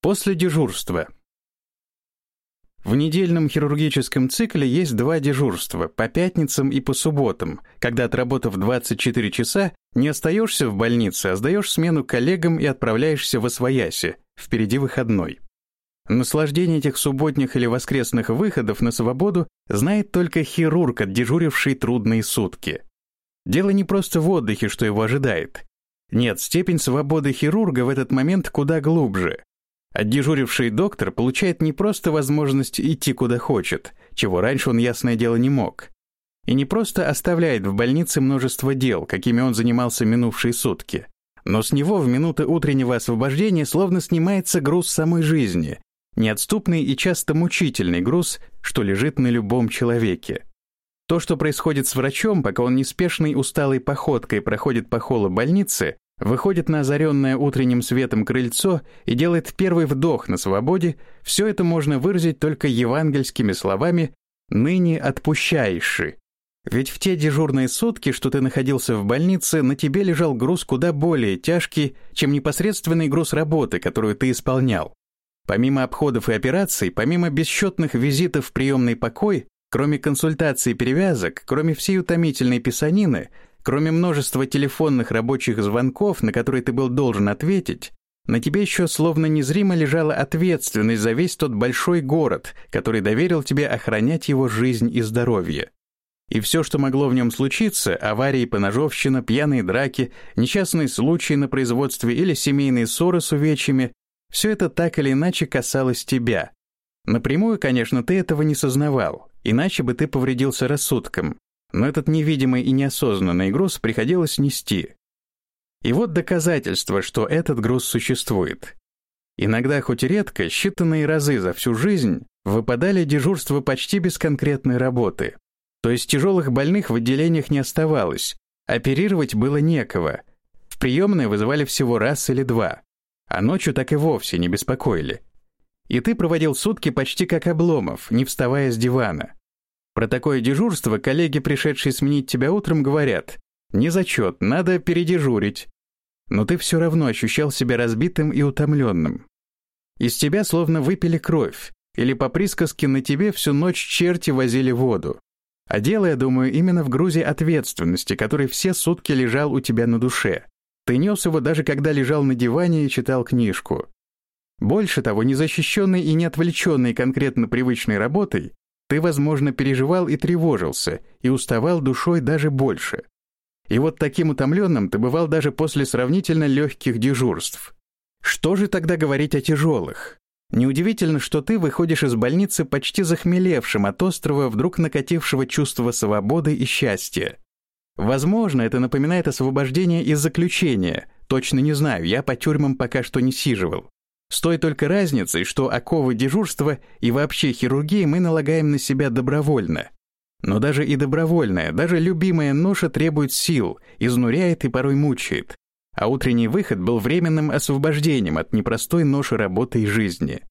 После дежурства. В недельном хирургическом цикле есть два дежурства, по пятницам и по субботам, когда, отработав 24 часа, не остаешься в больнице, а сдаешь смену коллегам и отправляешься в Освояси, впереди выходной. Наслаждение этих субботних или воскресных выходов на свободу знает только хирург, отдежуривший трудные сутки. Дело не просто в отдыхе, что его ожидает. Нет, степень свободы хирурга в этот момент куда глубже. Отдежуривший доктор получает не просто возможность идти куда хочет, чего раньше он, ясное дело, не мог, и не просто оставляет в больнице множество дел, какими он занимался минувшие сутки, но с него в минуты утреннего освобождения словно снимается груз самой жизни, неотступный и часто мучительный груз, что лежит на любом человеке. То, что происходит с врачом, пока он неспешной усталой походкой проходит по холлу больницы, выходит на озаренное утренним светом крыльцо и делает первый вдох на свободе, все это можно выразить только евангельскими словами «ныне отпущаеши». Ведь в те дежурные сутки, что ты находился в больнице, на тебе лежал груз куда более тяжкий, чем непосредственный груз работы, которую ты исполнял. Помимо обходов и операций, помимо бесчетных визитов в приемный покой, кроме консультаций и перевязок, кроме всей утомительной писанины, Кроме множества телефонных рабочих звонков, на которые ты был должен ответить, на тебе еще словно незримо лежала ответственность за весь тот большой город, который доверил тебе охранять его жизнь и здоровье. И все, что могло в нем случиться, аварии, поножовщина, пьяные драки, несчастные случаи на производстве или семейные ссоры с увечьями, все это так или иначе касалось тебя. Напрямую, конечно, ты этого не сознавал, иначе бы ты повредился рассудком но этот невидимый и неосознанный груз приходилось нести. И вот доказательство, что этот груз существует. Иногда, хоть и редко, считанные разы за всю жизнь выпадали дежурства почти без конкретной работы. То есть тяжелых больных в отделениях не оставалось, оперировать было некого. В приемной вызывали всего раз или два, а ночью так и вовсе не беспокоили. И ты проводил сутки почти как Обломов, не вставая с дивана. Про такое дежурство коллеги, пришедшие сменить тебя утром, говорят «Не зачет, надо передежурить». Но ты все равно ощущал себя разбитым и утомленным. Из тебя словно выпили кровь, или по присказке на тебе всю ночь черти возили воду. А дело, я думаю, именно в грузе ответственности, который все сутки лежал у тебя на душе. Ты нес его даже когда лежал на диване и читал книжку. Больше того, незащищенный и не отвлеченный конкретно привычной работой, ты, возможно, переживал и тревожился, и уставал душой даже больше. И вот таким утомленным ты бывал даже после сравнительно легких дежурств. Что же тогда говорить о тяжелых? Неудивительно, что ты выходишь из больницы почти захмелевшим от острова, вдруг накатившего чувства свободы и счастья. Возможно, это напоминает освобождение из заключения. Точно не знаю, я по тюрьмам пока что не сиживал. С той только разницей, что оковы дежурства и вообще хирургии мы налагаем на себя добровольно. Но даже и добровольная, даже любимая ноша требует сил, изнуряет и порой мучает. А утренний выход был временным освобождением от непростой ноши работы и жизни.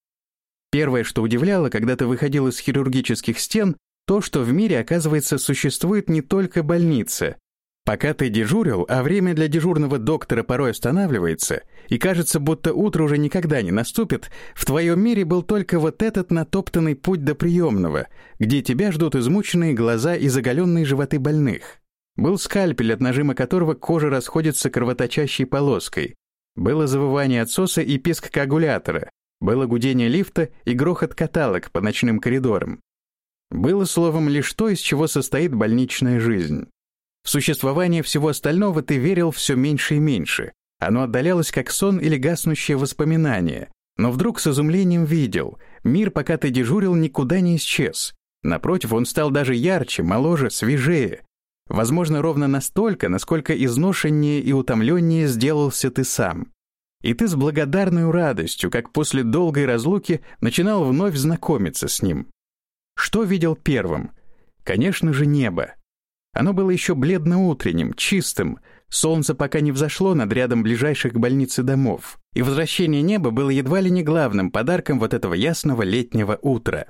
Первое, что удивляло, когда ты выходил из хирургических стен, то, что в мире, оказывается, существует не только больница, Пока ты дежурил, а время для дежурного доктора порой останавливается, и кажется, будто утро уже никогда не наступит, в твоем мире был только вот этот натоптанный путь до приемного, где тебя ждут измученные глаза и заголенные животы больных. Был скальпель, от нажима которого кожа расходится кровоточащей полоской. Было завывание отсоса и писк коагулятора. Было гудение лифта и грохот каталог по ночным коридорам. Было, словом, лишь то, из чего состоит больничная жизнь. В существование всего остального ты верил все меньше и меньше. Оно отдалялось как сон или гаснущее воспоминание. Но вдруг с изумлением видел, мир, пока ты дежурил, никуда не исчез. Напротив, он стал даже ярче, моложе, свежее. Возможно, ровно настолько, насколько изношеннее и утомленнее сделался ты сам. И ты с благодарной радостью, как после долгой разлуки, начинал вновь знакомиться с ним. Что видел первым? Конечно же, небо. Оно было еще бледно-утренним, чистым, солнце пока не взошло над рядом ближайших к больнице домов, и возвращение неба было едва ли не главным подарком вот этого ясного летнего утра.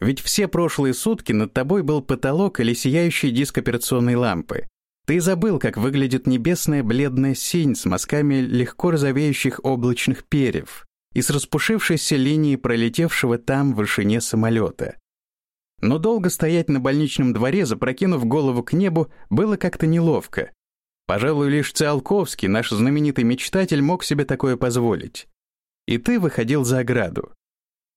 Ведь все прошлые сутки над тобой был потолок или сияющий диск операционной лампы. Ты забыл, как выглядит небесная бледная синь с мазками легко розовеющих облачных перьев. и с распушившейся линией пролетевшего там в вышине самолета. Но долго стоять на больничном дворе, запрокинув голову к небу, было как-то неловко. Пожалуй, лишь Циолковский, наш знаменитый мечтатель, мог себе такое позволить. И ты выходил за ограду.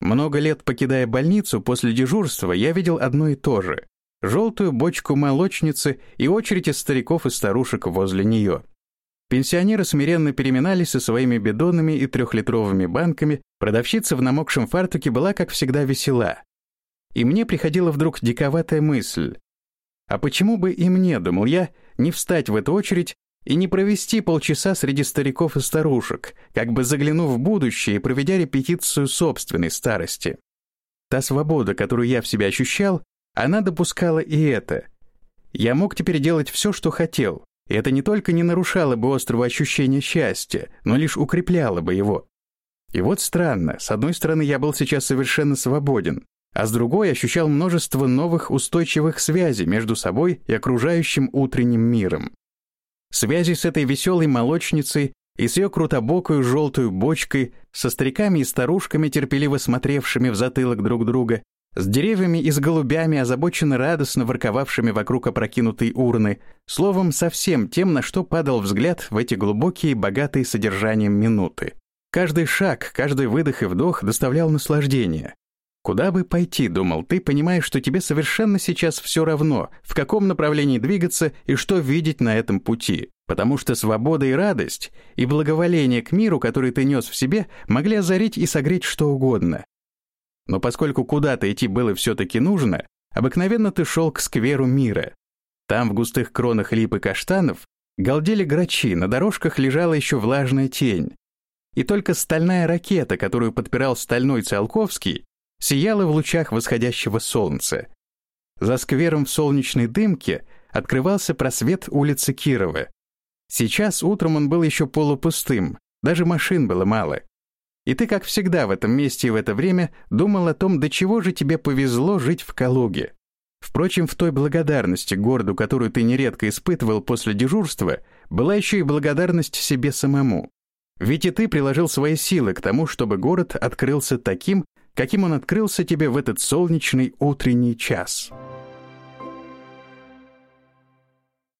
Много лет покидая больницу, после дежурства я видел одно и то же — желтую бочку молочницы и очередь из стариков и старушек возле нее. Пенсионеры смиренно переминались со своими бидонами и трехлитровыми банками, продавщица в намокшем фартуке была, как всегда, весела. И мне приходила вдруг диковатая мысль. А почему бы и мне, думал я, не встать в эту очередь и не провести полчаса среди стариков и старушек, как бы заглянув в будущее и проведя репетицию собственной старости. Та свобода, которую я в себе ощущал, она допускала и это. Я мог теперь делать все, что хотел, и это не только не нарушало бы острого ощущения счастья, но лишь укрепляло бы его. И вот странно, с одной стороны, я был сейчас совершенно свободен, а с другой ощущал множество новых устойчивых связей между собой и окружающим утренним миром. Связи с этой веселой молочницей и с ее крутобокой желтой бочкой, со стариками и старушками, терпеливо смотревшими в затылок друг друга, с деревьями и с голубями, озабоченно радостно ворковавшими вокруг опрокинутой урны, словом, со всем тем, на что падал взгляд в эти глубокие, богатые содержанием минуты. Каждый шаг, каждый выдох и вдох доставлял наслаждение, Куда бы пойти, думал ты, понимаешь, что тебе совершенно сейчас все равно, в каком направлении двигаться и что видеть на этом пути, потому что свобода и радость, и благоволение к миру, который ты нес в себе, могли озарить и согреть что угодно. Но поскольку куда-то идти было все-таки нужно, обыкновенно ты шел к скверу мира. Там в густых кронах лип и каштанов галдели грачи, на дорожках лежала еще влажная тень. И только стальная ракета, которую подпирал стальной Циолковский, сияла в лучах восходящего солнца. За сквером в солнечной дымке открывался просвет улицы Кирова. Сейчас утром он был еще полупустым, даже машин было мало. И ты, как всегда в этом месте и в это время, думал о том, до чего же тебе повезло жить в Калуге. Впрочем, в той благодарности городу, которую ты нередко испытывал после дежурства, была еще и благодарность себе самому. Ведь и ты приложил свои силы к тому, чтобы город открылся таким, каким он открылся тебе в этот солнечный утренний час.